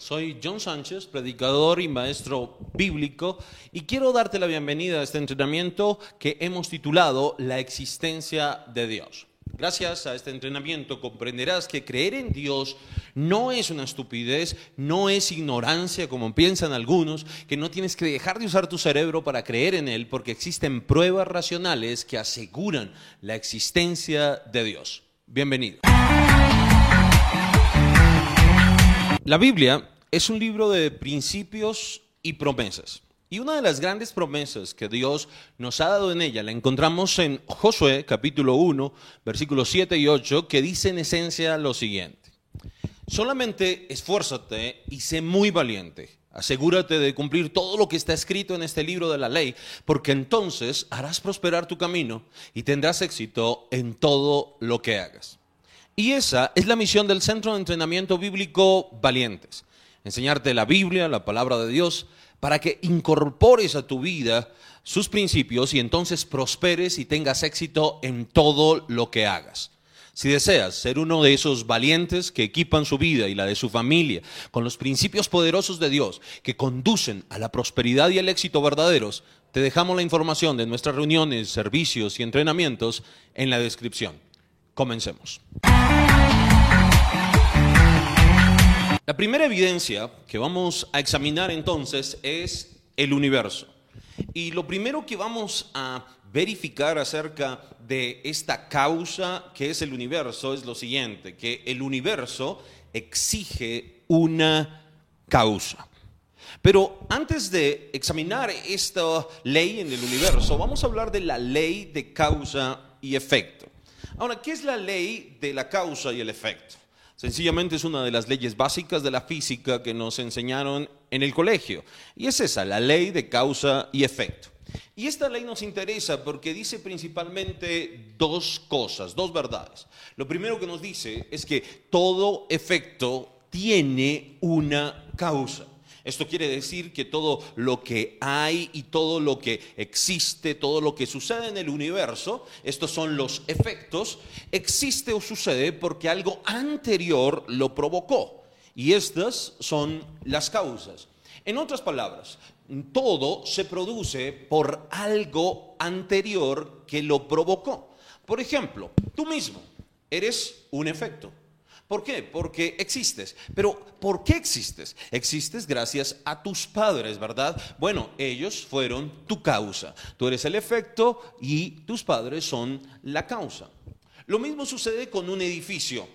soy John Sánchez, predicador y maestro bíblico, y quiero darte la bienvenida a este entrenamiento que hemos titulado La existencia de Dios. Gracias a este entrenamiento comprenderás que creer en Dios no es una estupidez, no es ignorancia como piensan algunos, que no tienes que dejar de usar tu cerebro para creer en Él porque existen pruebas racionales que aseguran la existencia de Dios. Bienvenido. La Biblia es un libro de principios y promesas. Y una de las grandes promesas que Dios nos ha dado en ella la encontramos en Josué capítulo 1, versículos 7 y 8, que dice en esencia lo siguiente. Solamente esfuérzate y sé muy valiente. Asegúrate de cumplir todo lo que está escrito en este libro de la ley, porque entonces harás prosperar tu camino y tendrás éxito en todo lo que hagas. Y esa es la misión del Centro de Entrenamiento Bíblico Valientes. Enseñarte la Biblia, la palabra de Dios, para que incorpores a tu vida sus principios y entonces prosperes y tengas éxito en todo lo que hagas. Si deseas ser uno de esos valientes que equipan su vida y la de su familia con los principios poderosos de Dios que conducen a la prosperidad y el éxito verdaderos, te dejamos la información de nuestras reuniones, servicios y entrenamientos en la descripción. Comencemos. La primera evidencia que vamos a examinar entonces es el universo. Y lo primero que vamos a verificar acerca de esta causa que es el universo es lo siguiente, que el universo exige una causa. Pero antes de examinar esta ley en el universo, vamos a hablar de la ley de causa y efecto. Ahora, ¿qué es la ley de la causa y el efecto? Sencillamente es una de las leyes básicas de la física que nos enseñaron en el colegio. Y es esa, la ley de causa y efecto. Y esta ley nos interesa porque dice principalmente dos cosas, dos verdades. Lo primero que nos dice es que todo efecto tiene una causa. Esto quiere decir que todo lo que hay y todo lo que existe, todo lo que sucede en el universo, estos son los efectos, existe o sucede porque algo anterior lo provocó. Y estas son las causas. En otras palabras, todo se produce por algo anterior que lo provocó. Por ejemplo, tú mismo eres un efecto. ¿Por qué? Porque existes. Pero ¿por qué existes? Existes gracias a tus padres, ¿verdad? Bueno, ellos fueron tu causa. Tú eres el efecto y tus padres son la causa. Lo mismo sucede con un edificio.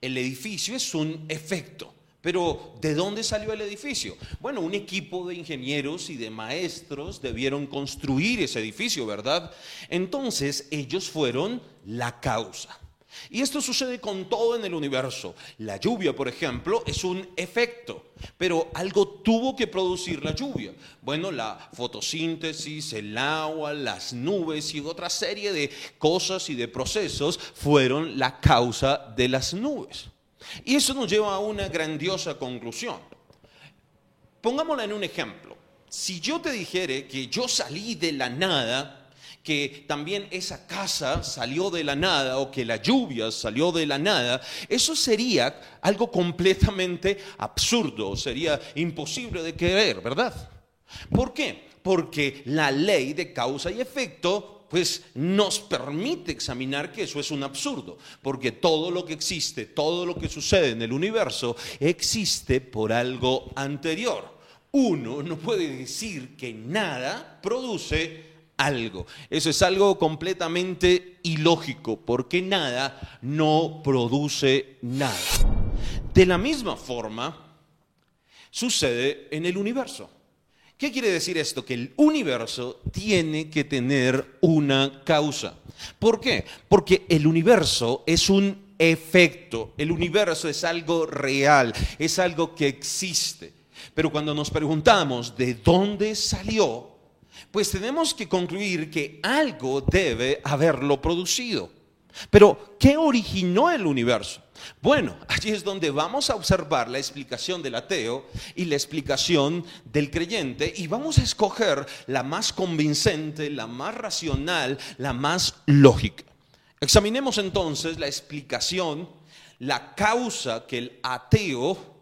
El edificio es un efecto. Pero ¿de dónde salió el edificio? Bueno, un equipo de ingenieros y de maestros debieron construir ese edificio, ¿verdad? Entonces ellos fueron la causa. Y esto sucede con todo en el universo. La lluvia, por ejemplo, es un efecto, pero algo tuvo que producir la lluvia. Bueno, la fotosíntesis, el agua, las nubes y otra serie de cosas y de procesos fueron la causa de las nubes. Y eso nos lleva a una grandiosa conclusión. Pongámosla en un ejemplo. Si yo te dijere que yo salí de la nada, que también esa casa salió de la nada o que la lluvia salió de la nada, eso sería algo completamente absurdo, sería imposible de creer, ¿verdad? ¿Por qué? Porque la ley de causa y efecto pues nos permite examinar que eso es un absurdo, porque todo lo que existe, todo lo que sucede en el universo existe por algo anterior. Uno no puede decir que nada produce algo. Eso es algo completamente ilógico, porque nada no produce nada. De la misma forma, sucede en el universo. ¿Qué quiere decir esto? Que el universo tiene que tener una causa. ¿Por qué? Porque el universo es un efecto, el universo es algo real, es algo que existe. Pero cuando nos preguntamos de dónde salió, pues tenemos que concluir que algo debe haberlo producido. Pero, ¿qué originó el universo? Bueno, allí es donde vamos a observar la explicación del ateo y la explicación del creyente y vamos a escoger la más convincente, la más racional, la más lógica. Examinemos entonces la explicación, la causa que el ateo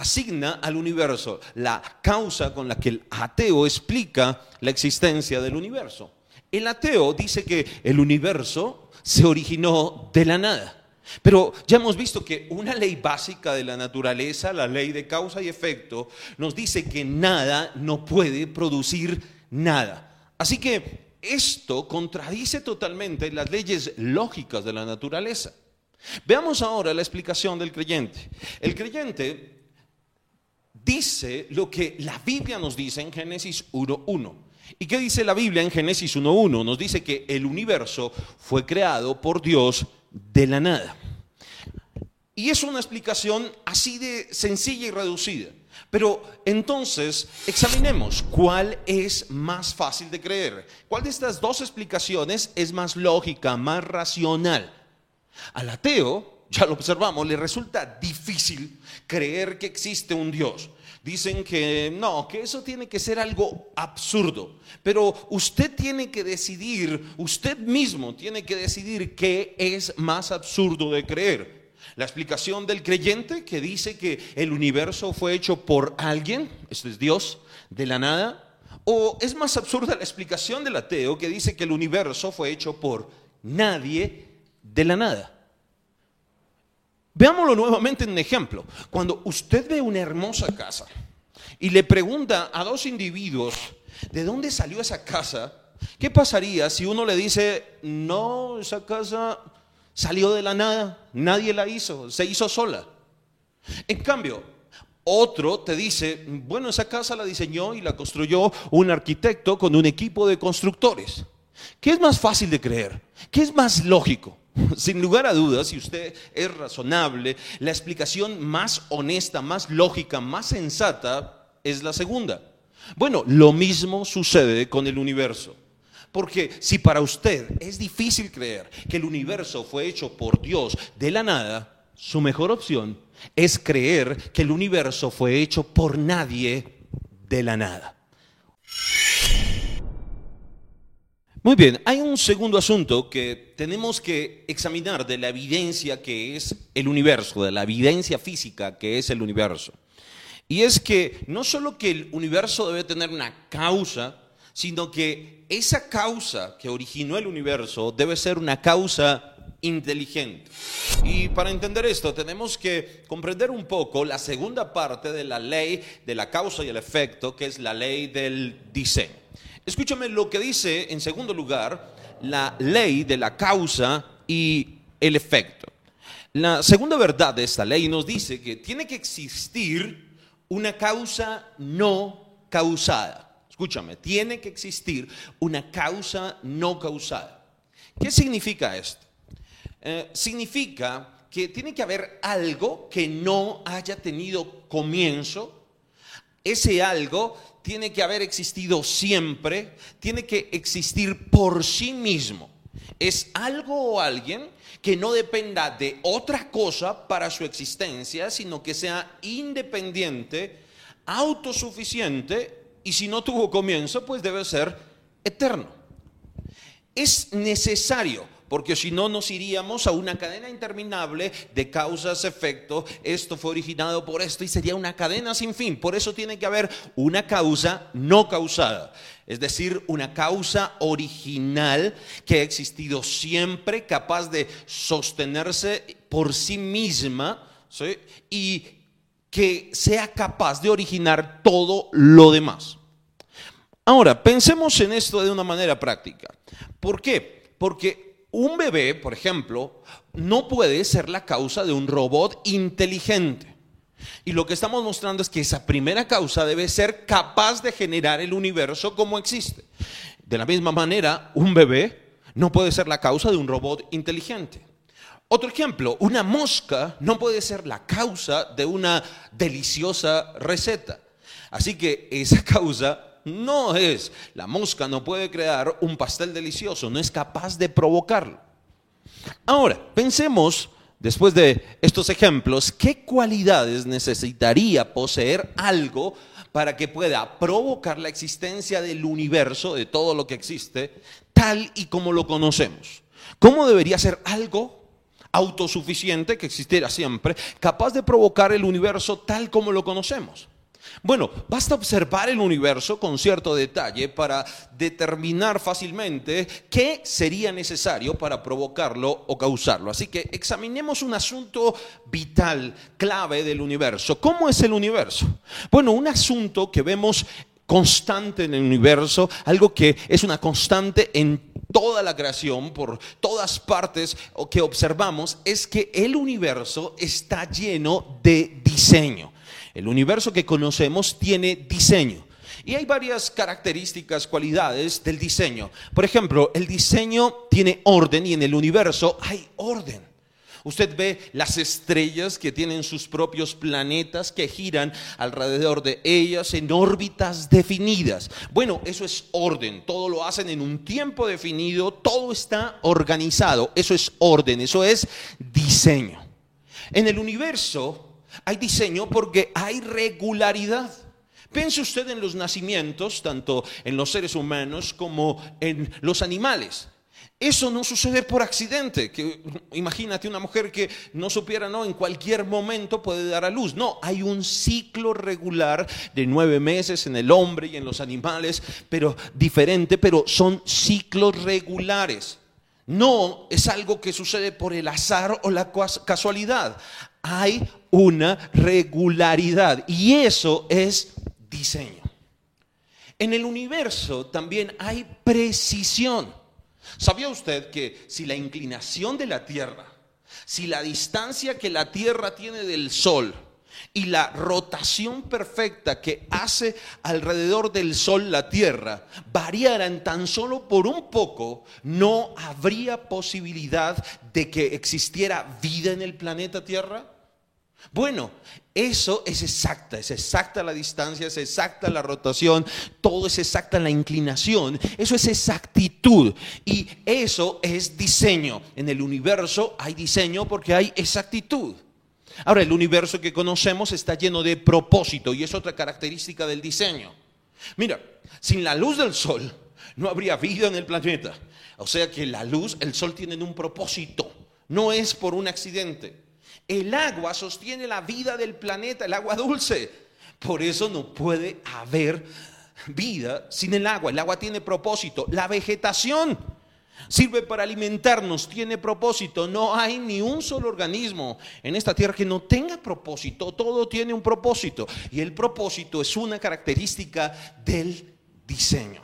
asigna al universo la causa con la que el ateo explica la existencia del universo. El ateo dice que el universo se originó de la nada. Pero ya hemos visto que una ley básica de la naturaleza, la ley de causa y efecto, nos dice que nada no puede producir nada. Así que esto contradice totalmente las leyes lógicas de la naturaleza. Veamos ahora la explicación del creyente. El creyente dice lo que la Biblia nos dice en Génesis 1.1. ¿Y qué dice la Biblia en Génesis 1.1? Nos dice que el universo fue creado por Dios de la nada. Y es una explicación así de sencilla y reducida. Pero entonces examinemos cuál es más fácil de creer. ¿Cuál de estas dos explicaciones es más lógica, más racional? Al ateo, ya lo observamos, le resulta difícil creer que existe un Dios. Dicen que no, que eso tiene que ser algo absurdo. Pero usted tiene que decidir, usted mismo tiene que decidir qué es más absurdo de creer. La explicación del creyente que dice que el universo fue hecho por alguien, esto es Dios, de la nada. O es más absurda la explicación del ateo que dice que el universo fue hecho por nadie de la nada. Veámoslo nuevamente en un ejemplo. Cuando usted ve una hermosa casa y le pregunta a dos individuos de dónde salió esa casa, ¿qué pasaría si uno le dice, no, esa casa salió de la nada, nadie la hizo, se hizo sola? En cambio, otro te dice, bueno, esa casa la diseñó y la construyó un arquitecto con un equipo de constructores. ¿Qué es más fácil de creer? ¿Qué es más lógico? Sin lugar a dudas, si usted es razonable, la explicación más honesta, más lógica, más sensata es la segunda. Bueno, lo mismo sucede con el universo. Porque si para usted es difícil creer que el universo fue hecho por Dios de la nada, su mejor opción es creer que el universo fue hecho por nadie de la nada. Muy bien, hay un segundo asunto que tenemos que examinar de la evidencia que es el universo, de la evidencia física que es el universo. Y es que no solo que el universo debe tener una causa, sino que esa causa que originó el universo debe ser una causa inteligente. Y para entender esto tenemos que comprender un poco la segunda parte de la ley de la causa y el efecto, que es la ley del diseño. Escúchame lo que dice en segundo lugar la ley de la causa y el efecto. La segunda verdad de esta ley nos dice que tiene que existir una causa no causada. Escúchame, tiene que existir una causa no causada. ¿Qué significa esto? Eh, significa que tiene que haber algo que no haya tenido comienzo. Ese algo tiene que haber existido siempre, tiene que existir por sí mismo. Es algo o alguien que no dependa de otra cosa para su existencia, sino que sea independiente, autosuficiente y si no tuvo comienzo, pues debe ser eterno. Es necesario porque si no nos iríamos a una cadena interminable de causas, efectos, esto fue originado por esto y sería una cadena sin fin. Por eso tiene que haber una causa no causada, es decir, una causa original que ha existido siempre, capaz de sostenerse por sí misma y que sea capaz de originar todo lo demás. Ahora, pensemos en esto de una manera práctica. ¿Por qué? Porque un bebé, por ejemplo, no puede ser la causa de un robot inteligente. Y lo que estamos mostrando es que esa primera causa debe ser capaz de generar el universo como existe. De la misma manera, un bebé no puede ser la causa de un robot inteligente. Otro ejemplo, una mosca no puede ser la causa de una deliciosa receta. Así que esa causa no es. La mosca no puede crear un pastel delicioso, no es capaz de provocarlo. Ahora, pensemos, después de estos ejemplos, qué cualidades necesitaría poseer algo para que pueda provocar la existencia del universo, de todo lo que existe, tal y como lo conocemos. ¿Cómo debería ser algo? autosuficiente que existiera siempre, capaz de provocar el universo tal como lo conocemos. Bueno, basta observar el universo con cierto detalle para determinar fácilmente qué sería necesario para provocarlo o causarlo. Así que examinemos un asunto vital, clave del universo. ¿Cómo es el universo? Bueno, un asunto que vemos constante en el universo, algo que es una constante en toda la creación, por todas partes que observamos, es que el universo está lleno de diseño. El universo que conocemos tiene diseño. Y hay varias características, cualidades del diseño. Por ejemplo, el diseño tiene orden y en el universo hay orden. Usted ve las estrellas que tienen sus propios planetas que giran alrededor de ellas en órbitas definidas. Bueno, eso es orden. Todo lo hacen en un tiempo definido. Todo está organizado. Eso es orden. Eso es diseño. En el universo hay diseño porque hay regularidad. Piense usted en los nacimientos, tanto en los seres humanos como en los animales. Eso no sucede por accidente. Imagínate una mujer que no supiera, no, en cualquier momento puede dar a luz. No, hay un ciclo regular de nueve meses en el hombre y en los animales, pero diferente, pero son ciclos regulares. No es algo que sucede por el azar o la casualidad hay una regularidad y eso es diseño. En el universo también hay precisión. ¿Sabía usted que si la inclinación de la Tierra, si la distancia que la Tierra tiene del Sol y la rotación perfecta que hace alrededor del Sol la Tierra variaran tan solo por un poco, no habría posibilidad de que existiera vida en el planeta Tierra? Bueno, eso es exacta, es exacta la distancia, es exacta la rotación, todo es exacta la inclinación, eso es exactitud y eso es diseño. En el universo hay diseño porque hay exactitud. Ahora, el universo que conocemos está lleno de propósito y es otra característica del diseño. Mira, sin la luz del sol no habría vida en el planeta. O sea que la luz, el sol tienen un propósito, no es por un accidente. El agua sostiene la vida del planeta, el agua dulce. Por eso no puede haber vida sin el agua. El agua tiene propósito. La vegetación sirve para alimentarnos, tiene propósito. No hay ni un solo organismo en esta tierra que no tenga propósito. Todo tiene un propósito. Y el propósito es una característica del diseño.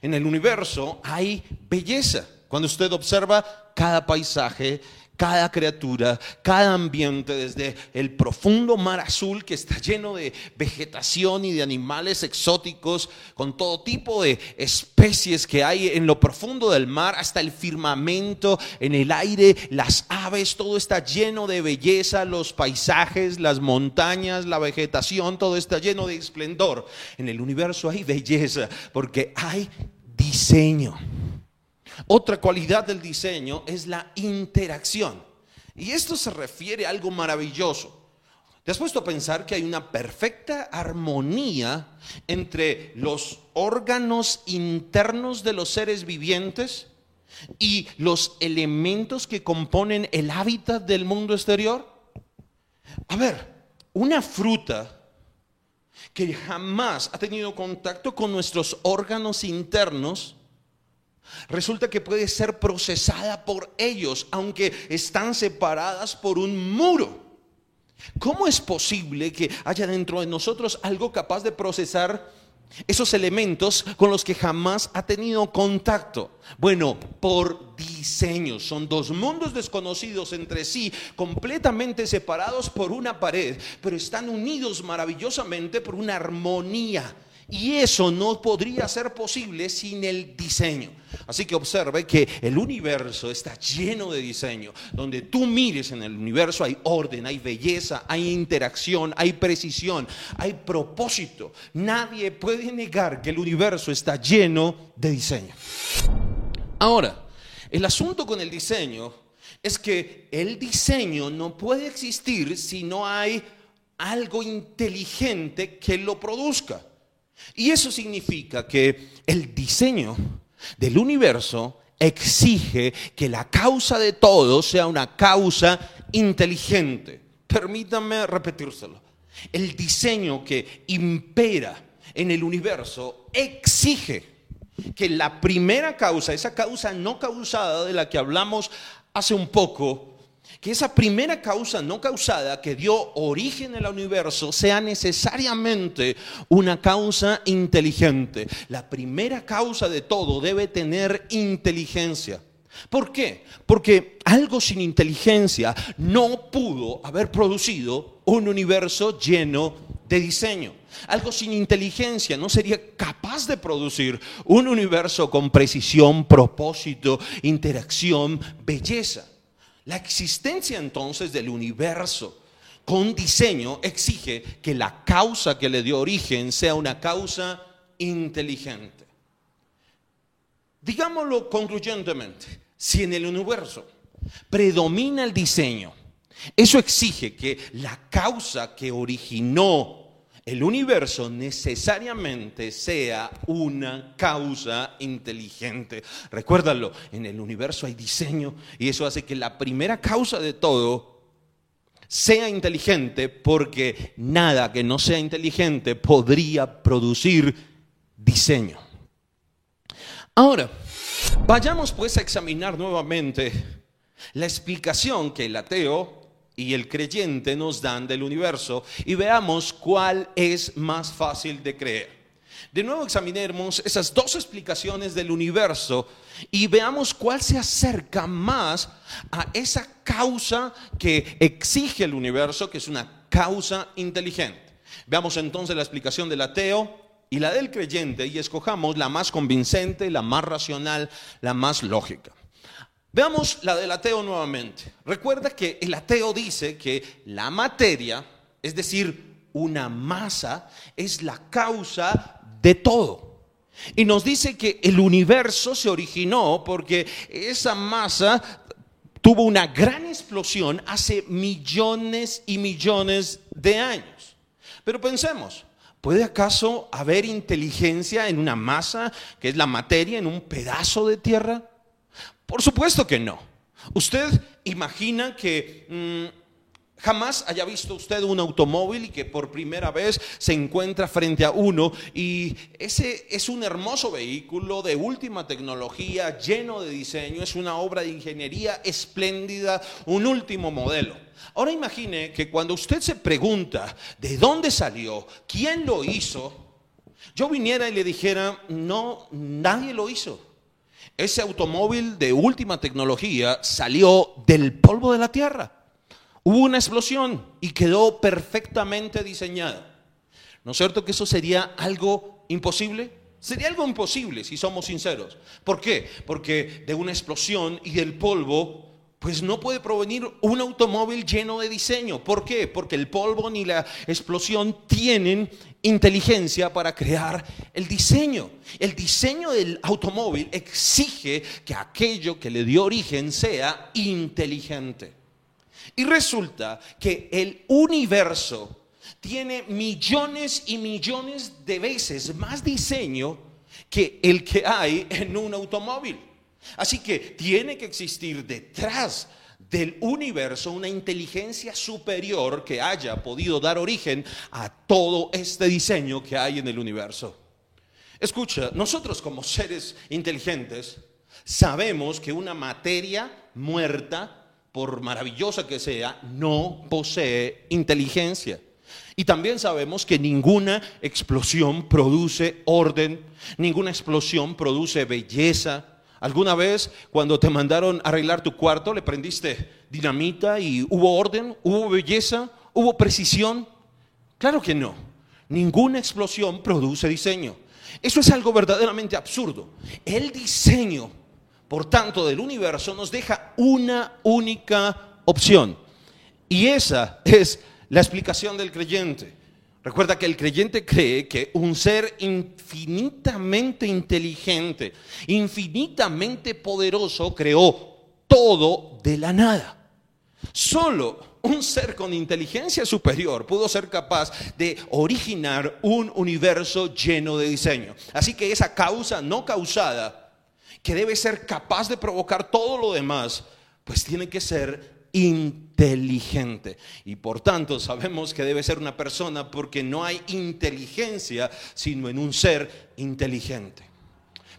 En el universo hay belleza. Cuando usted observa cada paisaje, cada criatura, cada ambiente, desde el profundo mar azul que está lleno de vegetación y de animales exóticos, con todo tipo de especies que hay en lo profundo del mar, hasta el firmamento, en el aire, las aves, todo está lleno de belleza, los paisajes, las montañas, la vegetación, todo está lleno de esplendor. En el universo hay belleza porque hay diseño. Otra cualidad del diseño es la interacción. Y esto se refiere a algo maravilloso. ¿Te has puesto a pensar que hay una perfecta armonía entre los órganos internos de los seres vivientes y los elementos que componen el hábitat del mundo exterior? A ver, una fruta que jamás ha tenido contacto con nuestros órganos internos resulta que puede ser procesada por ellos, aunque están separadas por un muro. ¿Cómo es posible que haya dentro de nosotros algo capaz de procesar esos elementos con los que jamás ha tenido contacto? Bueno, por diseño. Son dos mundos desconocidos entre sí, completamente separados por una pared, pero están unidos maravillosamente por una armonía y eso no podría ser posible sin el diseño. Así que observe que el universo está lleno de diseño. Donde tú mires en el universo hay orden, hay belleza, hay interacción, hay precisión, hay propósito. Nadie puede negar que el universo está lleno de diseño. Ahora, el asunto con el diseño es que el diseño no puede existir si no hay algo inteligente que lo produzca. Y eso significa que el diseño del universo exige que la causa de todo sea una causa inteligente. Permítanme repetírselo. El diseño que impera en el universo exige que la primera causa, esa causa no causada de la que hablamos hace un poco, que esa primera causa no causada que dio origen al universo sea necesariamente una causa inteligente. La primera causa de todo debe tener inteligencia. ¿Por qué? Porque algo sin inteligencia no pudo haber producido un universo lleno de diseño. Algo sin inteligencia no sería capaz de producir un universo con precisión, propósito, interacción, belleza. La existencia entonces del universo con diseño exige que la causa que le dio origen sea una causa inteligente. Digámoslo concluyentemente, si en el universo predomina el diseño, eso exige que la causa que originó el universo necesariamente sea una causa inteligente. Recuérdalo, en el universo hay diseño y eso hace que la primera causa de todo sea inteligente porque nada que no sea inteligente podría producir diseño. Ahora, vayamos pues a examinar nuevamente la explicación que el ateo y el creyente nos dan del universo y veamos cuál es más fácil de creer. De nuevo examinemos esas dos explicaciones del universo y veamos cuál se acerca más a esa causa que exige el universo, que es una causa inteligente. Veamos entonces la explicación del ateo y la del creyente y escojamos la más convincente, la más racional, la más lógica. Veamos la del ateo nuevamente. Recuerda que el ateo dice que la materia, es decir, una masa, es la causa de todo. Y nos dice que el universo se originó porque esa masa tuvo una gran explosión hace millones y millones de años. Pero pensemos, ¿puede acaso haber inteligencia en una masa que es la materia, en un pedazo de tierra? Por supuesto que no. Usted imagina que mm, jamás haya visto usted un automóvil y que por primera vez se encuentra frente a uno y ese es un hermoso vehículo de última tecnología, lleno de diseño, es una obra de ingeniería espléndida, un último modelo. Ahora imagine que cuando usted se pregunta de dónde salió, quién lo hizo, yo viniera y le dijera, no, nadie lo hizo. Ese automóvil de última tecnología salió del polvo de la tierra. Hubo una explosión y quedó perfectamente diseñado. ¿No es cierto que eso sería algo imposible? Sería algo imposible si somos sinceros. ¿Por qué? Porque de una explosión y del polvo pues no puede provenir un automóvil lleno de diseño. ¿Por qué? Porque el polvo ni la explosión tienen inteligencia para crear el diseño. El diseño del automóvil exige que aquello que le dio origen sea inteligente. Y resulta que el universo tiene millones y millones de veces más diseño que el que hay en un automóvil. Así que tiene que existir detrás del universo una inteligencia superior que haya podido dar origen a todo este diseño que hay en el universo. Escucha, nosotros como seres inteligentes sabemos que una materia muerta, por maravillosa que sea, no posee inteligencia. Y también sabemos que ninguna explosión produce orden, ninguna explosión produce belleza, ¿Alguna vez cuando te mandaron arreglar tu cuarto le prendiste dinamita y hubo orden, hubo belleza, hubo precisión? Claro que no. Ninguna explosión produce diseño. Eso es algo verdaderamente absurdo. El diseño, por tanto, del universo nos deja una única opción. Y esa es la explicación del creyente. Recuerda que el creyente cree que un ser infinitamente inteligente, infinitamente poderoso, creó todo de la nada. Solo un ser con inteligencia superior pudo ser capaz de originar un universo lleno de diseño. Así que esa causa no causada que debe ser capaz de provocar todo lo demás, pues tiene que ser inteligente. Y por tanto sabemos que debe ser una persona porque no hay inteligencia sino en un ser inteligente.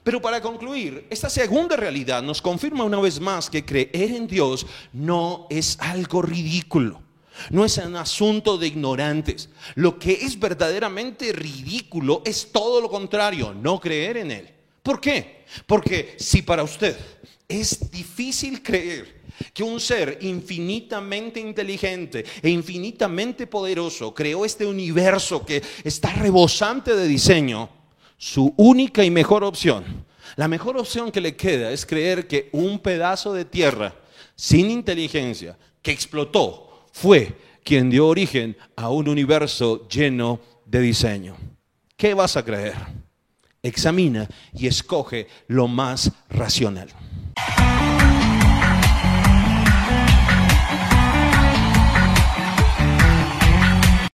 Pero para concluir, esta segunda realidad nos confirma una vez más que creer en Dios no es algo ridículo. No es un asunto de ignorantes. Lo que es verdaderamente ridículo es todo lo contrario, no creer en Él. ¿Por qué? Porque si para usted es difícil creer que un ser infinitamente inteligente e infinitamente poderoso creó este universo que está rebosante de diseño, su única y mejor opción, la mejor opción que le queda es creer que un pedazo de tierra sin inteligencia que explotó fue quien dio origen a un universo lleno de diseño. ¿Qué vas a creer? Examina y escoge lo más racional.